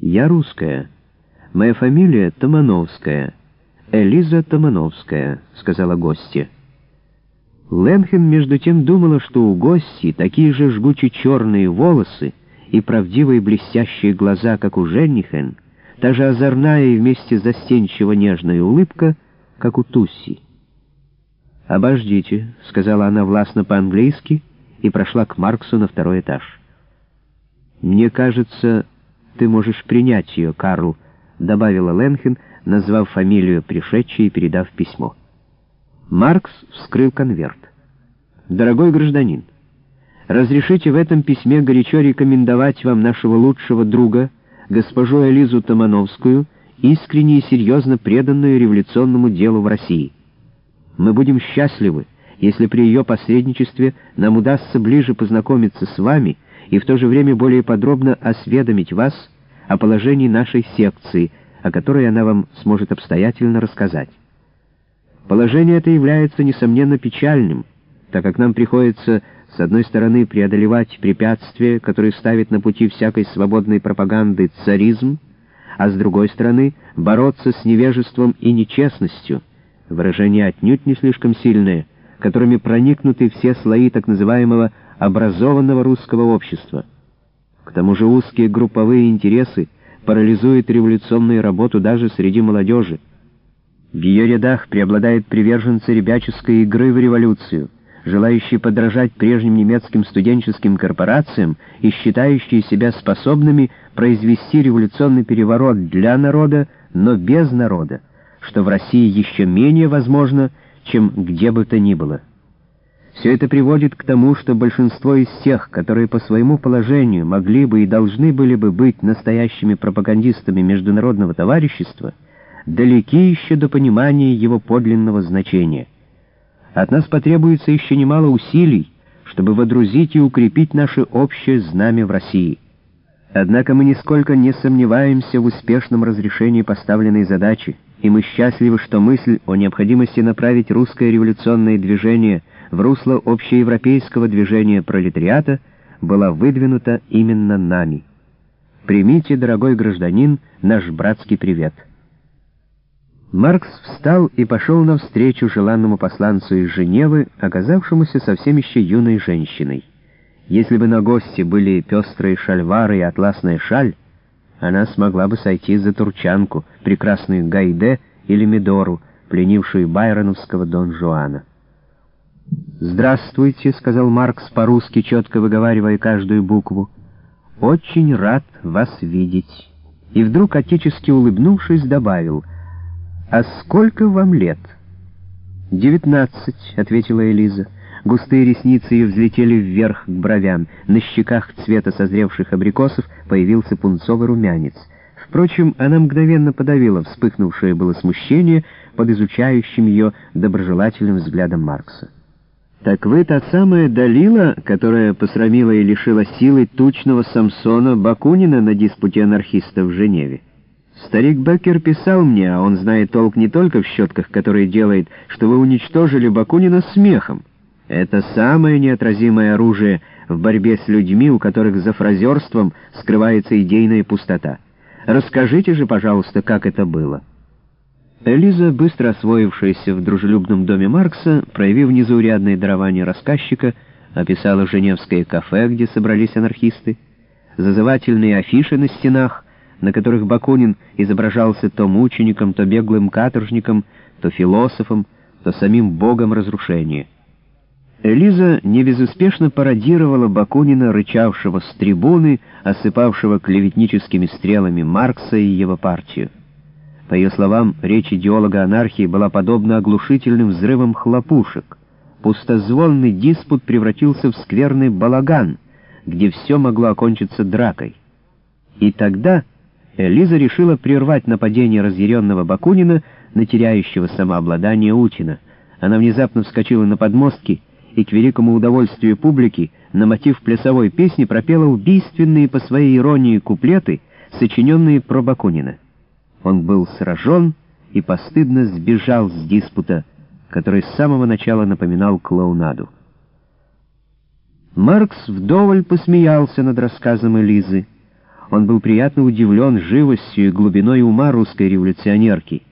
«Я русская. Моя фамилия Томановская. Элиза Томановская», — сказала гостья. Ленхен между тем думала, что у гости такие же жгуче черные волосы и правдивые блестящие глаза, как у Женнихен, та же озорная и вместе застенчиво нежная улыбка, как у Тусси. «Обождите», — сказала она властно по-английски и прошла к Марксу на второй этаж. «Мне кажется, ты можешь принять ее, Карл», — добавила Ленхен, назвав фамилию пришедшей и передав письмо. Маркс вскрыл конверт. «Дорогой гражданин, разрешите в этом письме горячо рекомендовать вам нашего лучшего друга, госпожу Элизу Томановскую, искренне и серьезно преданную революционному делу в России. Мы будем счастливы, если при ее посредничестве нам удастся ближе познакомиться с вами и в то же время более подробно осведомить вас о положении нашей секции, о которой она вам сможет обстоятельно рассказать. Положение это является, несомненно, печальным, так как нам приходится, с одной стороны, преодолевать препятствия, которые ставит на пути всякой свободной пропаганды царизм, а с другой стороны, бороться с невежеством и нечестностью — выражение отнюдь не слишком сильное, которыми проникнуты все слои так называемого образованного русского общества. К тому же узкие групповые интересы парализуют революционную работу даже среди молодежи. В ее рядах преобладают приверженцы ребяческой игры в революцию, желающие подражать прежним немецким студенческим корпорациям и считающие себя способными произвести революционный переворот для народа, но без народа что в России еще менее возможно, чем где бы то ни было. Все это приводит к тому, что большинство из тех, которые по своему положению могли бы и должны были бы быть настоящими пропагандистами международного товарищества, далеки еще до понимания его подлинного значения. От нас потребуется еще немало усилий, чтобы водрузить и укрепить наше общее знамя в России. Однако мы нисколько не сомневаемся в успешном разрешении поставленной задачи, и мы счастливы, что мысль о необходимости направить русское революционное движение в русло общеевропейского движения пролетариата была выдвинута именно нами. Примите, дорогой гражданин, наш братский привет. Маркс встал и пошел навстречу желанному посланцу из Женевы, оказавшемуся совсем еще юной женщиной. Если бы на гости были пестрые шальвары и атласная шаль, она смогла бы сойти за турчанку, прекрасную Гайде или Медору, пленившую байроновского Дон Жуана. «Здравствуйте», — сказал Маркс по-русски, четко выговаривая каждую букву. «Очень рад вас видеть». И вдруг, отечески улыбнувшись, добавил, «А сколько вам лет?» «Девятнадцать», — ответила Элиза. Густые ресницы ее взлетели вверх к бровям. На щеках цвета созревших абрикосов появился пунцовый румянец. Впрочем, она мгновенно подавила вспыхнувшее было смущение под изучающим ее доброжелательным взглядом Маркса. «Так вы та самая Далила, которая посрамила и лишила силы тучного Самсона Бакунина на диспуте анархистов в Женеве?» Старик Беккер писал мне, а он знает толк не только в щетках, которые делает, что вы уничтожили Бакунина смехом. Это самое неотразимое оружие в борьбе с людьми, у которых за фразерством скрывается идейная пустота. Расскажите же, пожалуйста, как это было». Элиза, быстро освоившаяся в дружелюбном доме Маркса, проявив незаурядное дарование рассказчика, описала женевское кафе, где собрались анархисты, зазывательные афиши на стенах, на которых Бакунин изображался то мучеником, то беглым каторжником, то философом, то самим богом разрушения. Элиза невезуспешно пародировала Бакунина, рычавшего с трибуны, осыпавшего клеветническими стрелами Маркса и его партию. По ее словам, речь идеолога анархии была подобна оглушительным взрывам хлопушек. Пустозвонный диспут превратился в скверный балаган, где все могло окончиться дракой. И тогда Элиза решила прервать нападение разъяренного Бакунина на теряющего самообладание Утина. Она внезапно вскочила на подмостки и к великому удовольствию публики на мотив плясовой песни пропела убийственные по своей иронии куплеты, сочиненные про Бакунина. Он был сражен и постыдно сбежал с диспута, который с самого начала напоминал клоунаду. Маркс вдоволь посмеялся над рассказом Элизы. Он был приятно удивлен живостью и глубиной ума русской революционерки.